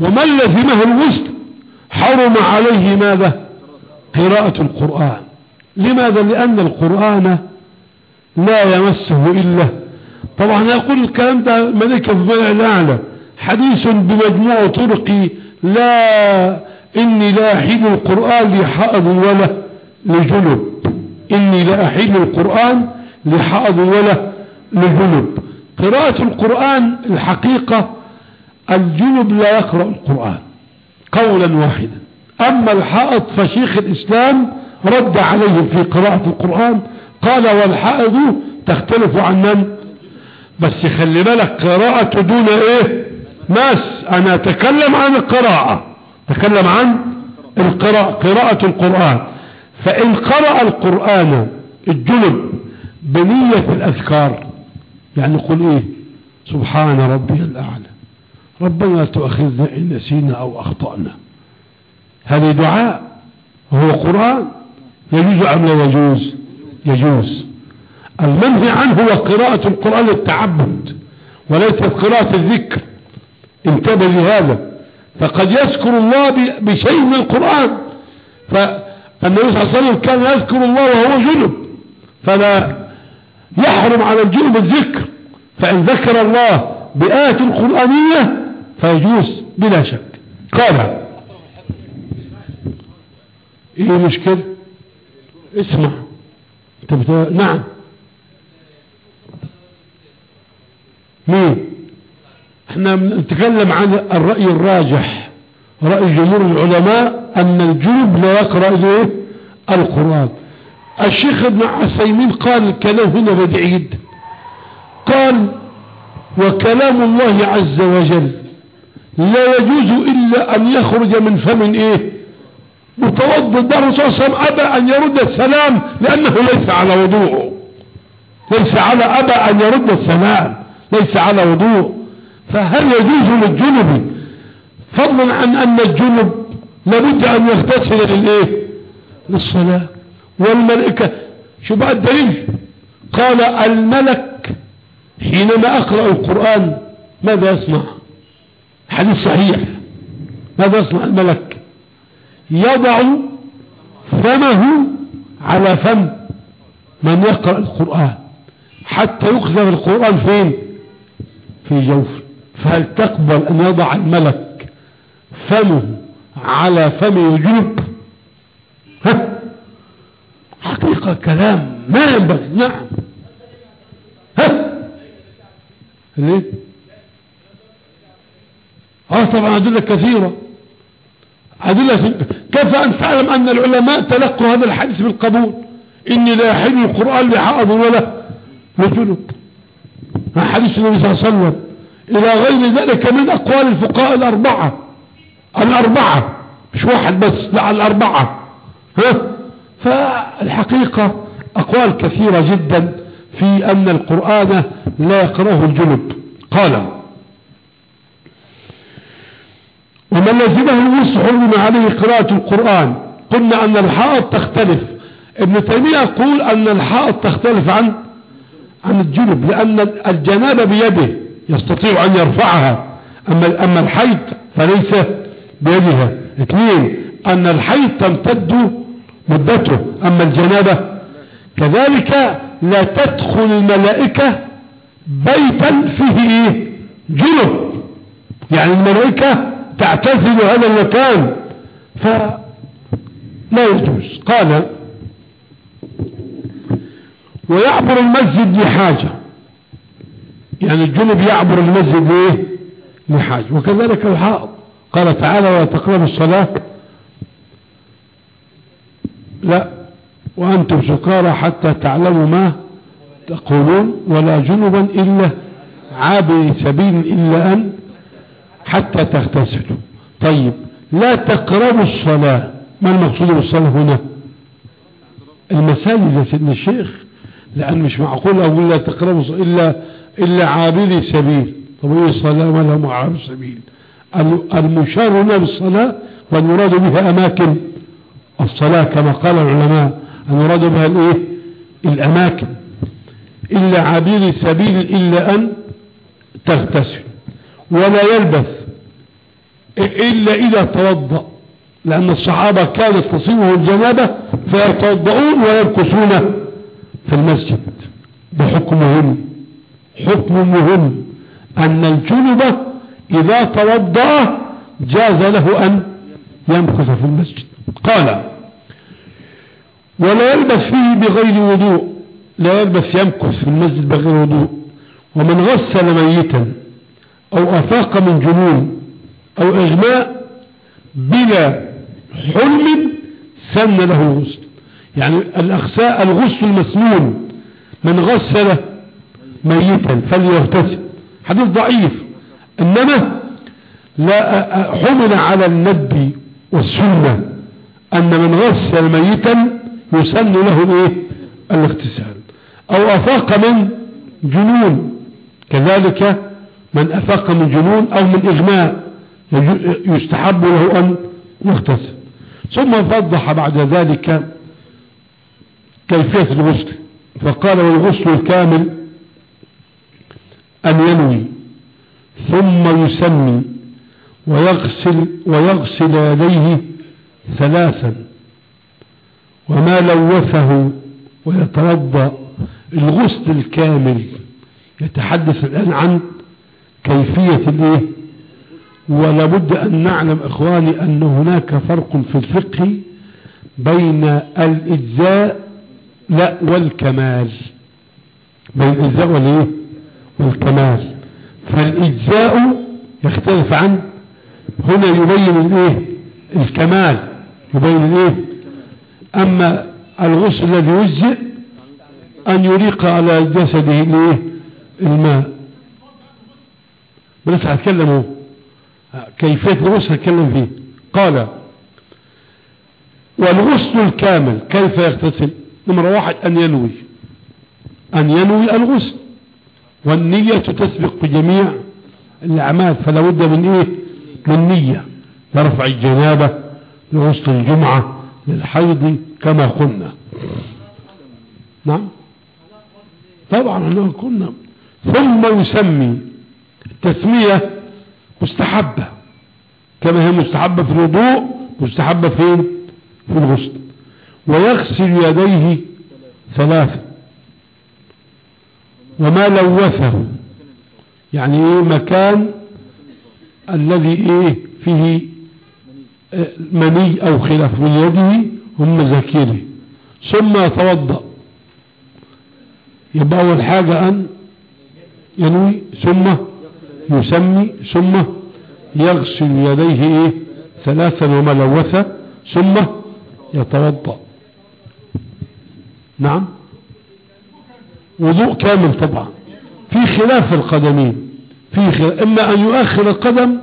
ومن لزمه الغسل؟ حرم عليه ماذا؟ قراءة القرآن. لماذا؟ لأن القرآن لا يمسه إلا. طبعا يقول الكلام ده ملكة الضيع الأعلى. حديث بمجموع طرقي لا إني لا أحيل القرآن لحائض ولا لجنب. إني لا أحيل القرآن لحائض ولا لجنب. قراءة القرآن الحقيقة الجنب لا يقرأ القرآن قولا واحدا. أما الحائض فشيخ الإسلام رد عليهم في قراءة القرآن قال والحائض تختلف عن من؟ بس خلي بالك قراءة دون إيه؟ ناس أنا أتكلم عن القراءة. تكلم عن القراءة قراءة القرآن. فإن قرأ القرآن الجنب بنية الأذكار يعني قل إيه؟ سبحان ربي الأعلى. ربنا تؤخذنا إن نسينا أو أخطأنا. هذا دعاء هو قرآن يجوز أم لا يجوز؟ يجوز. المنهي عنه هو قراءة القرآن التعبد وليست قراءة الذكر. انتبه لهذا. فقد يذكر الله بشيء من القرآن. فالنبي صلى الله عليه وسلم كان يذكر الله وهو جنب. فلا يحرم على الجنب الذكر. فإن ذكر الله بآية قرآنية فيجوز بلا شك. قال إيه مشكلة اسمع. نعم. مين؟ إحنا نتكلم عن الرأي الراجح رأي جمهور العلماء أن الجنوب لا يقرأ القرآن. الشيخ ابن عثيمين قال الكلام هنا بديع جدا قال وكلام الله عز وجل لا يجوز إلا أن يخرج من فم إيه؟ متوضد ده الرسول صلى الله عليه وسلم أبى أن يرد السلام لأنه ليس على وضوء ليس على أبى أن يرد السلام ليس على وضوء فهل يجوز للجنب فضلا عن أن الجنب لابد أن يغتسل للايه للصلاة والملائكة؟ شو بقى الدليل؟ قال الملك حينما أقرأ القرآن ماذا يصنع؟ حديث صحيح. ماذا يصنع الملك؟ يضع فمه على فم من يقرأ القرآن. حتى يقذف القرآن فين؟ في جوف فهل تقبل أن يضع الملك فمه على فم يجوب ها؟ حقيقة كلام ما ينبغي. نعم. ها؟ ليه آه طبعا أدلة كثيرة. أدلة كيف أن تعلم أن العلماء تلقوا هذا الحديث بالقبول؟ إني لا يحل القرآن لحائض ولا لجنب حديث النبي صلى الله عليه وسلم؟ إلى غير ذلك من أقوال الفقهاء الأربعة. الأربعة. مش واحد بس لا الأربعة. ها؟ فالحقيقة أقوال كثيرة جدا في أن القرآن لا يقرأه الجنب. قال ومن لزمه الوسع حرم عليه قراءة القرآن؟ قلنا أن الحائط تختلف. ابن تيمية يقول أن الحائط تختلف عن عن الجنب لأن الجنابة بيده. يستطيع أن يرفعها. أما, أما الحيط فليس بيدها. اثنين أن الحيط تمتد مدته. أما الجنابة كذلك لا تدخل الملائكة بيتا فيه إيه جنب. يعني الملائكة تعتزل هذا المكان فلا يجوز. قال ويعبر المسجد لحاجة. يعني الجنب يعبر المسجد ليه لحاجة وكذلك الحائط قال تعالى ولا تقربوا الصلاة. لا. وأنتم سكارى حتى تعلموا ما تقولون. ولا جنبا إلا عابر سبيل إلا أن حتى تغتسلوا. طيب. لا تقربوا الصلاة. ما المقصود بالصلاة هنا؟ المساجد يا سيدنا الشيخ. لأن مش معقول أقول لا تقربوا إلا, إلا عابري سبيل طب إيه الصلاة ما لهم عابر سبيل المشار هنا بالصلاة والمراد بها أماكن الصلاة كما قال العلماء المراد بها الإيه؟ الأماكن. إلا عابر سبيل إلا أن تغتسل ولا يلبث إلا إذا توضأ لأن الصحابة كانت تصيبهم الجنابة فيتوضؤون ويركسون في المسجد بحكم مهم حكم مهم. أن الجنبة إذا توضأ جاز له أن يمكث في المسجد. قال ولا يلبس فيه بغير وضوء. لا يلبس يمكث في المسجد بغير وضوء. ومن غسل ميتا أو أفاق من جنون أو إغماء بلا حلم سن له الغسل. يعني الأخساء الغسل المسنون من غسل ميتا فليغتسل. حديث ضعيف. إنما لا حمل على النبي والسنة أن من غسل ميتا يسن له الايه الاغتسال. أو أفاق من جنون. كذلك من أفاق من جنون أو من إغماء يستحب له أن يغتسل. ثم فضح بعد ذلك كيفية الغسل. فقال والغسل الكامل أن ينوي ثم يسمي ويغسل, ويغسل يديه ثلاثا وما لوثه ويتوضأ الغسل الكامل. يتحدث الآن عن كيفية الإيه؟ ولابد أن نعلم إخواني أن هناك فرق في الفقه بين الإجزاء لا والكمال. بين الإجزاء والإيه؟ والكمال. فالإجزاء يختلف عن هنا يبين الإيه؟ الكمال. يبين الإيه؟ أما الغسل الذي يجزئ أن يريق على جسده الماء. بس هتكلموا كيفية الغسل هتكلم فيه. قال والغسل الكامل كيف يغتسل؟ نمرة واحد أن ينوي. أن ينوي الغسل. والنية تسبق بجميع الأعمال فلا بد من إيه؟ من نية. لرفع الجنابة لغسل الجمعة للحيض كما قلنا نعم؟ طبعا إحنا قلنا ثم يسمي التسمية مستحبة. كما هي مستحبة في الوضوء مستحبة فين في الغسل. ويغسل يديه ثلاثة. وما لوثه يعني إيه مكان الذي إيه فيه مني أو خلاف من يده هم ذاكره ثم يتوضا يبقى أول حاجة أن ينوي ثم يسمي ثم يغسل يديه إيه ثلاثا وملوثة ثم يتوضأ. نعم؟ وضوء كامل طبعا. في خلاف القدمين. في خلاف. إما أن يؤخر القدم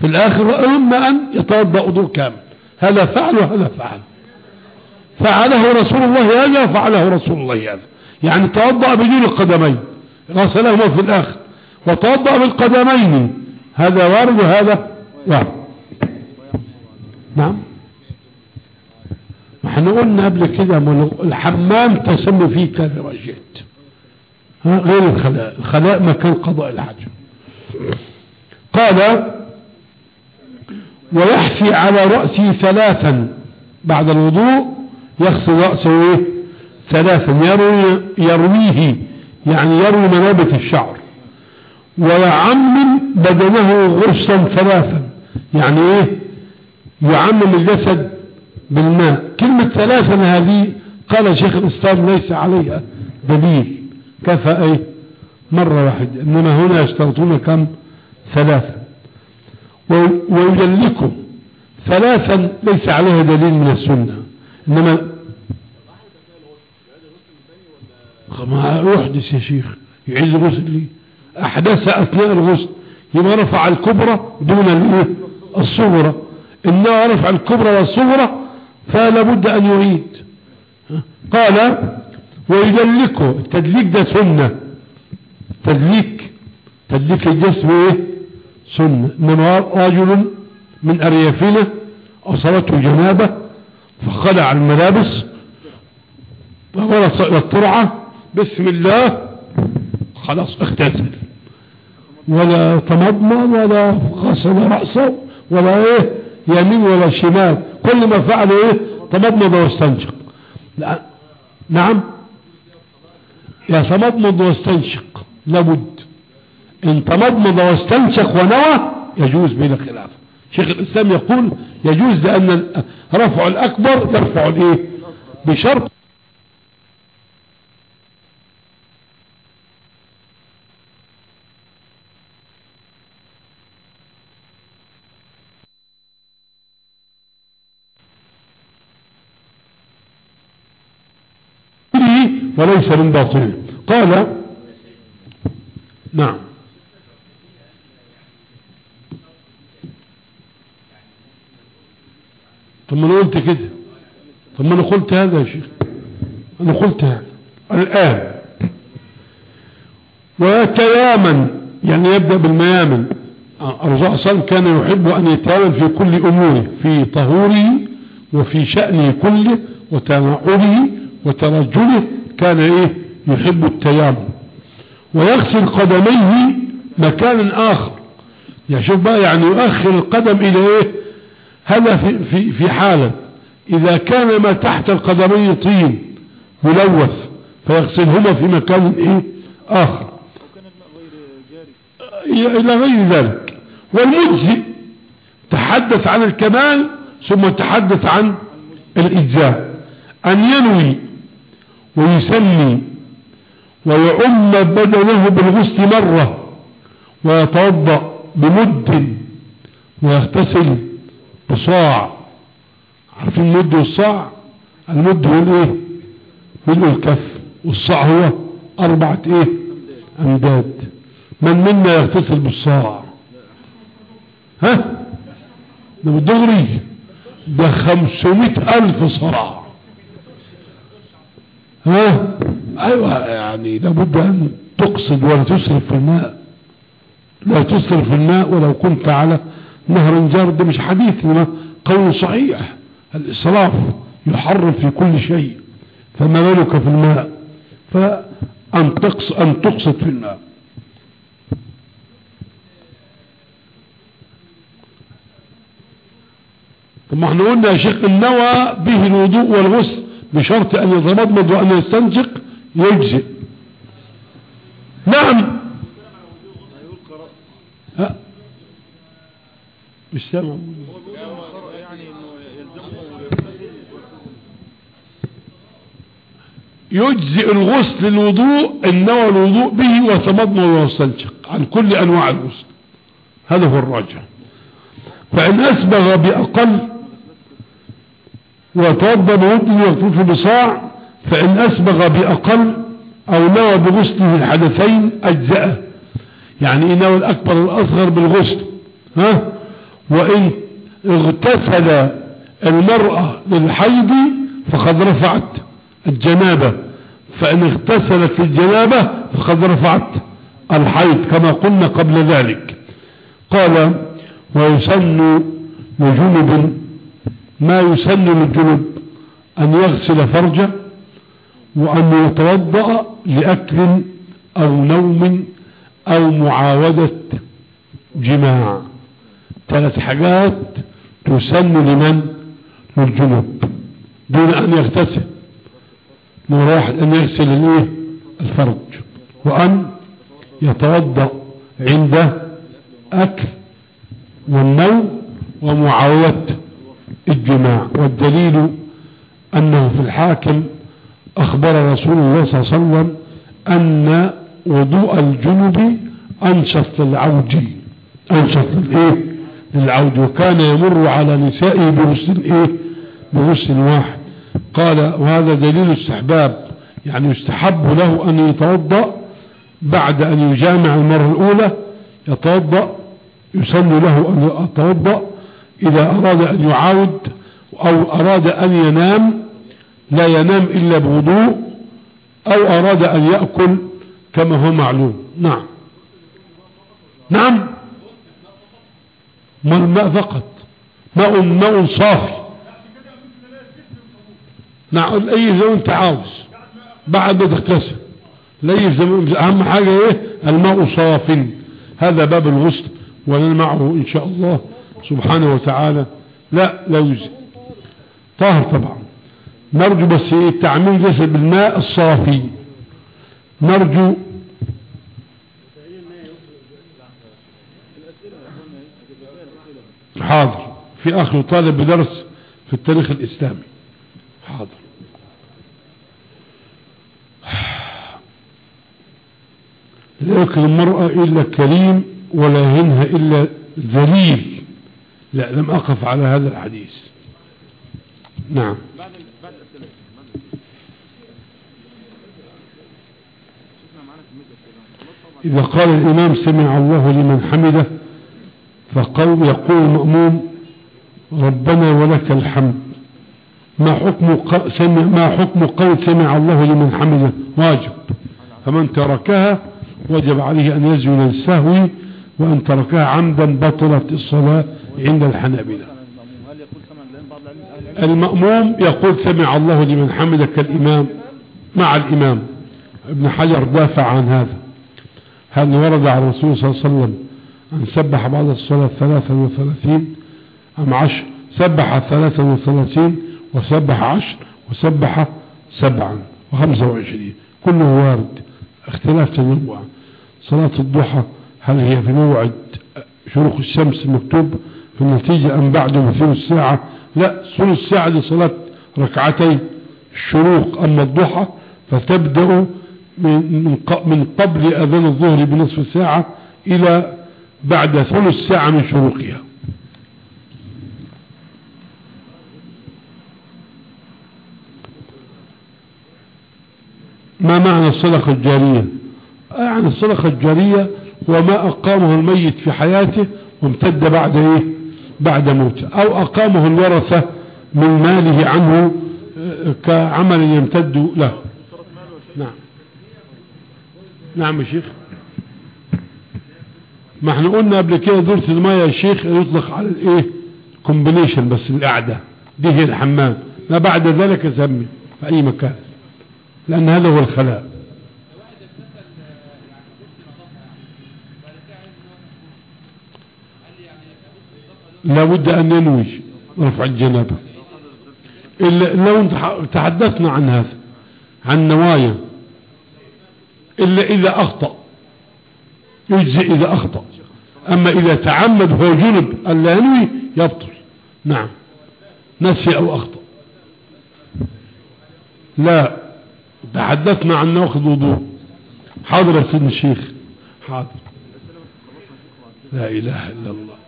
في الآخر واما أن يتوضأ وضوء كامل. هذا فعل وهذا فعل. فعله رسول الله هذا فعله رسول الله هذا. يعني توضأ بدون القدمين. غسلهما في الآخر. وتوضأ بالقدمين. هذا وارد وهذا وارد نعم. إحنا قلنا قبل كده الحمام تسمي فيه كذا جئت غير الخلاء. الخلاء مكان قضاء الحاجة قال ويحفي على رأسه ثلاثا بعد الوضوء يغسل رأسه إيه؟ ثلاثا يروي يرويه يعني يروي منابت الشعر. ويعمم بدنه غرسا ثلاثا يعني إيه؟ يعمم الجسد بالماء. كلمة ثلاثا هذه قال شيخ الإسلام ليس عليها دليل. كفى إيه مرة واحدة إنما هنا يشترطون كم؟ ثلاثة. ويجلكم ثلاثا ليس عليها دليل من السنة. إنما ما يحدث يا شيخ. يعيد الغسل. لي أحدث أثناء الغسل. يبقى رفع الكبرى دون الإيه؟ الصغرى. انما رفع الكبرى والصغرى فلا بد أن يعيد. قال ويدلكه التدليك ده سنة. تدليك تدليك الجسم إيه؟ سنة. إنما رجل من اريافنا أصابته جنابة فخلع الملابس وورس إلى الطرعة. بسم الله خلاص اختزل. ولا تمضمض ولا غسل رأسه ولا إيه؟ يمين ولا شمال. كل ما فعل إيه؟ تمضمض واستنشق. نعم. يتمضمض واستنشق. لابد. إن تمضمض واستنشق ونوى يجوز بلا خلاف. شيخ الإسلام يقول يجوز لأن رفع الأكبر يرفع الإيه؟ بشرط وليس من باطله قال نعم. طب ما أنا قلت كده. طب ما أنا قلت هذا يا شيخ. أنا قلت هذا. الآن. ويتيامن يعني يبدأ بالميامن. الرسول صلى كان يحب أن يتيامن في كل أموره في طهوره وفي شأنه كله وتنعله وترجله كان إيه؟ يحب التيامن ويغسل قدميه مكان آخر. يعني شوف بقى يعني يؤخر القدم إلى إيه؟ هذا في, في, في حالة. إذا كان ما تحت القدمين طين ملوث فيغسلهما في مكان إيه؟ آخر. إلى غير ذلك. والمجزئ تحدث عن الكمال ثم تحدث عن الإجزاء. أن ينوي ويسمي ويعم بدنه بالغسل مرة ويتوضأ بمد ويغتسل بصاع. عارفين المد والصاع؟ المد هو الايه؟ ملء الكف. والصاع هو أربعة إيه؟ أمداد. من منا يغتسل بالصاع؟ ها؟ ده بالدغري. ده خمسمائة ألف صراع ها؟ أيوه يعني لابد أن تقصد ولا تسرف في الماء. لا تسرف في الماء ولو كنت على نهر جار ده مش حديث إنما قول صحيح. الإسراف يحرم في كل شيء فما بالك في الماء؟ فأن تقص أن تقصد في الماء. ثم إحنا قلنا يا شيخ النوى به الوضوء والغسل. بشرط أن يتمضمض وأن يستنشق يجزئ نعم. ها؟ مش سامع. يجزئ الغسل الوضوء النوى الوضوء به وتمضمض ويستنشق عن كل أنواع الغسل. هذا هو الراجع فإن أسبغ بأقل ويتوضا بود ويغتسل بصاع فإن أسبغ بأقل أو نوى بغسله الحدثين أجزأه. يعني إن نوى الأكبر والأصغر بالغسل. ها؟ وإن اغتسل المرأة للحيض فقد رفعت الجنابة. فإن اغتسلت الجنابة فقد رفعت الحيض كما قلنا قبل ذلك. قال ويسن لجنب ما يسن للجنب أن يغسل فرجه وأن يتوضأ لأكل أو نوم أو معاودة جماع. ثلاث حاجات تسن لمن؟ للجنوب. دون أن يغتسل. واحد أن يغسل الايه الفرج. وأن يتوضأ عند أكل والنوم ومعاودة الجماع والدليل أنه في الحاكم أخبر رسول الله صلى الله عليه وسلم أن وضوء الجنب أنشط للعوج أنشط للإيه؟ للعوج وكان يمر على نسائه بغسل إيه؟ بغسل واحد. قال وهذا دليل استحباب يعني يستحب له أن يتوضأ بعد أن يجامع المرة الأولى يتوضأ يسن له أن يتوضأ إذا أراد أن يعاود أو أراد أن ينام لا ينام إلا بوضوء أو أراد أن يأكل كما هو معلوم. نعم. نعم. ما الماء فقط. ماء ماء صافي. نعم. أي زي انت عاوز بعد ما تغتسل لا أهم حاجة إيه؟ الماء صافي هذا باب الغسل ولنا إن شاء الله. سبحانه وتعالى لا لا يجزي. طاهر طبعا. نرجو بس إيه التعميم ليس بالماء الصافي. نرجو حاضر. في آخر طالب بدرس في التاريخ الإسلامي. حاضر. لا يكرم المرأة إلا كريم ولا يهنها إلا ذليل. لا لم أقف على هذا الحديث. نعم. إذا قال الإمام سمع الله لمن حمده فقول يقول المأموم ربنا ولك الحمد. ما حكم سمع ما حكم قول سمع الله لمن حمده؟ واجب. فمن تركها وجب عليه أن يزن السهو وأن تركها عمدا بطلت الصلاة عند الحنابلة. المأموم يقول سمع الله لمن حمده كالإمام مع الإمام. ابن حجر دافع عن هذا. هل ورد عن الرسول صلى الله عليه وسلم أن سبح بعد الصلاة ثلاثا وثلاثين؟ أم عشر؟ سبح ثلاثا وثلاثين وسبح عشر وسبح سبعا وخمسة وعشرين. كله وارد. اختلاف تنوع. صلاة الضحى هل هي في موعد شروق الشمس المكتوب؟ في النتيجة أم بعد ثلث ساعة لا ثلث ساعة لصلاة ركعتي الشروق أما الضحى فتبدأ من قبل أذان الظهر بنصف ساعة إلى بعد ثلث ساعة من شروقها. ما معنى الصدقة الجارية؟ يعني الصدقة الجارية وما أقامه الميت في حياته وامتد بعد إيه؟ بعد موته أو أقامه الورثة من ماله عنه آه، كعمل يمتد له. نعم. نعم يا شيخ. ما إحنا قلنا قبل كده دورة المية يا شيخ يطلق على الإيه؟ كومبينيشن بس القعدة دي هي الحمام. ما بعد ذلك يسمي في أي مكان. لأن هذا هو الخلاء. لابد أن ننوي رفع الجنابة. لو تحدثنا عن هذا عن نوايا إلا إذا أخطأ يجزي إذا أخطأ. أما إذا تعمد هو جنب ألا ينوي يبطل. نعم. نسي أو أخطأ. لا تحدثنا عن ناخذ وضوء. حاضر يا سيدنا الشيخ. حاضر. لا إله إلا الله.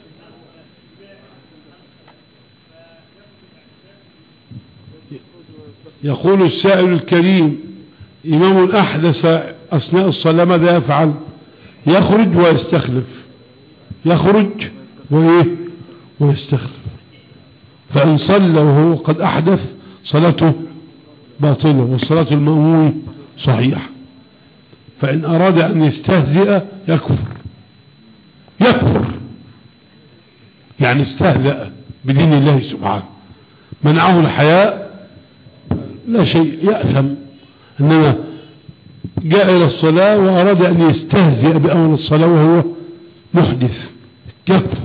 يقول السائل الكريم إمام أحدث أثناء الصلاة ماذا يفعل؟ يخرج ويستخلف. يخرج وإيه؟ ويستخلف. فإن صلى وهو قد أحدث صلاته باطلة والصلاة المأمون صحيحة. فإن أراد أن يستهزئ يكفر. يكفر. يعني استهزأ بدين الله سبحانه. منعه الحياء لا شيء يأثم. إنما جاء إلى الصلاة وأراد أن يستهزئ بأول الصلاة وهو محدث يكفر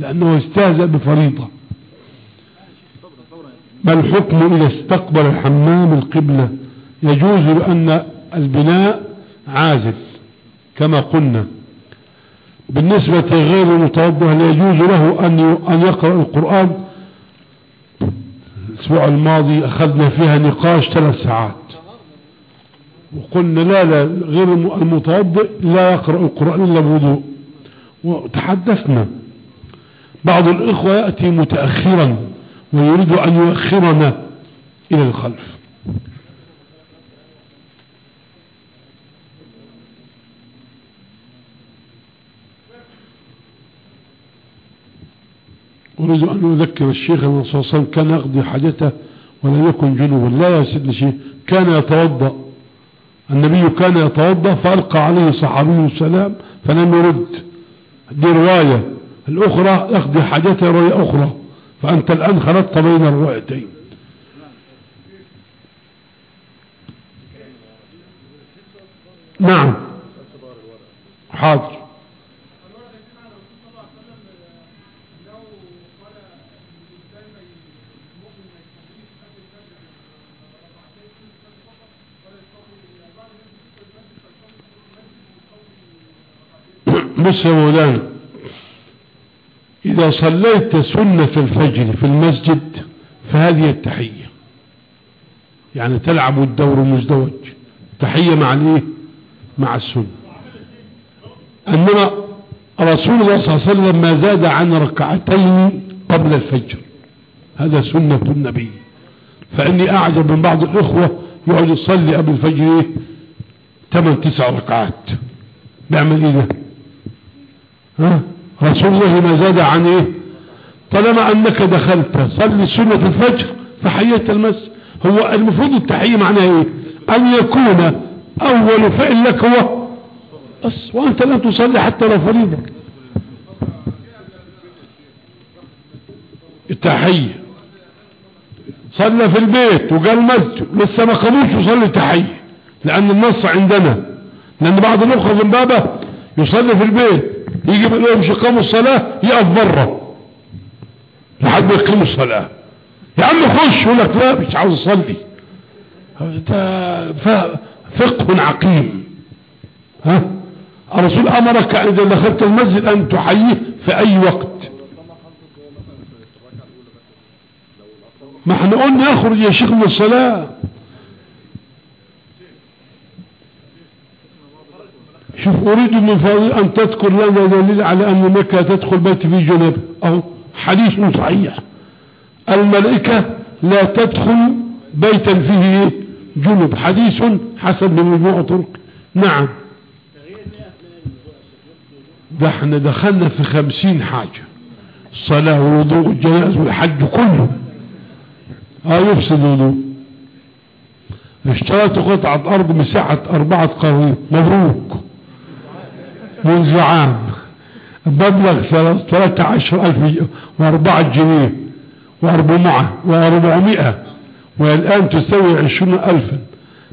لأنه استهزأ بفريضة. ما الحكم إذا استقبل الحمام القبلة يجوز لأن البناء عازف كما قلنا. بالنسبة غير المتوضع لا يجوز له أن يقرأ القرآن الأسبوع الماضي أخذنا فيها نقاش ثلاث ساعات. وقلنا لا لا غير المتوضئ لا يقرأ القرآن إلا بوضوء. وتحدثنا. بعض الإخوة يأتي متأخرا ويريد أن يؤخرنا إلى الخلف. أريد أن أذكر الشيخ أن صلى الله عليه وسلم كان يقضي حاجته ولم يكن جنوبا لا يا سيدنا شيخ كان يتوضأ. النبي كان يتوضأ فألقى عليه صحابي السلام فلم يرد. دي رواية. الأخرى يقضي حاجته رواية أخرى. فأنت الآن خلطت بين الروايتين. نعم. حاضر. مولانا إذا صليت سنة الفجر في المسجد فهذه التحية. يعني تلعب الدور المزدوج تحية مع الإيه؟ مع السنة. أنما رسول الله صلى الله عليه وسلم ما زاد عن ركعتين قبل الفجر. هذا سنة النبي. فإني أعجب من بعض الإخوة يقعد يصلي قبل الفجر إيه؟ 8 9 ركعات. بيعمل إيه ده؟ رسول الله ما زاد عن إيه؟ طالما أنك دخلت صلي سنة الفجر فحييت المسجد. هو المفروض التحية معناها إيه؟ أن يكون أول فعل لك هو بس وأنت لا تصلي حتى لو فريضة. التحية. صلى في البيت وقال مسجد لسه ما قاموش يصلي التحية لأن النص عندنا. لأن بعض الأخوة من بابه يصلي في البيت. يجي يقول لهم يقاموا الصلاة؟ يقف بره لحد ما يقيموا الصلاة. يا عم خش يقول لا مش عاوز أصلي. فقه عقيم. ها؟ الرسول أمرك إذا دخلت المسجد أن تحييه في أي وقت. ما إحنا قلنا يخرج يا شيخ من الصلاة. شوف أريد من فضل أن تذكر لنا دليل على أن مكة تدخل بيت في جنب أهو حديث صحيح. الملائكة لا تدخل بيتا فيه جنب حديث حسب بمجموع طرق نعم. ده إحنا دخلنا في خمسين حاجة. الصلاة والوضوء والجناز والحج كله. آه يفسد الوضوء. اشتريت قطعة أرض مساحة أربعة قروب مبروك. منذ عام. مبلغ ثلاثة عشر ألف وأربعة جنيه وأربعمائة وأربعمائة. والآن تسوي عشرين الفا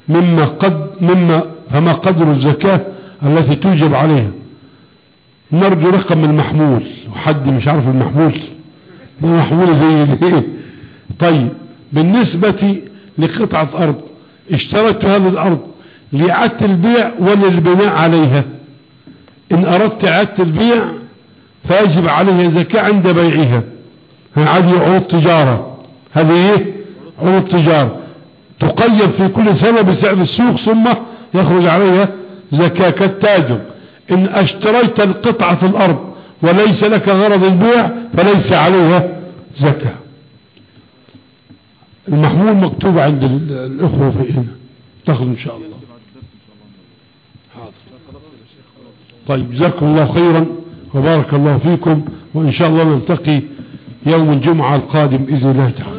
مما قد مما فما قدر الزكاة التي توجب عليها. نرجو رقم المحمول. وحد مش عارف المحمول. محمول زي إيه طيب بالنسبة لقطعة أرض اشتريت هذه الأرض لإعادة البيع ولا للبناء عليها. إن أردت إعادة البيع فيجب عليها زكاة عند بيعها. هذه عروض تجارة. هذه إيه؟ عروض تجارة. تقيم في كل سنة بسعر السوق ثم يخرج عليها زكاة كالتاجر. إن أشتريت القطعة في الأرض وليس لك غرض البيع فليس عليها زكاة. المحمول مكتوب عند ال- الإخوة في هنا. تأخذ إن شاء الله حاضر طيب جزاكم الله خيرا وبارك الله فيكم وإن شاء الله نلتقي يوم الجمعة القادم بإذن الله تعالى.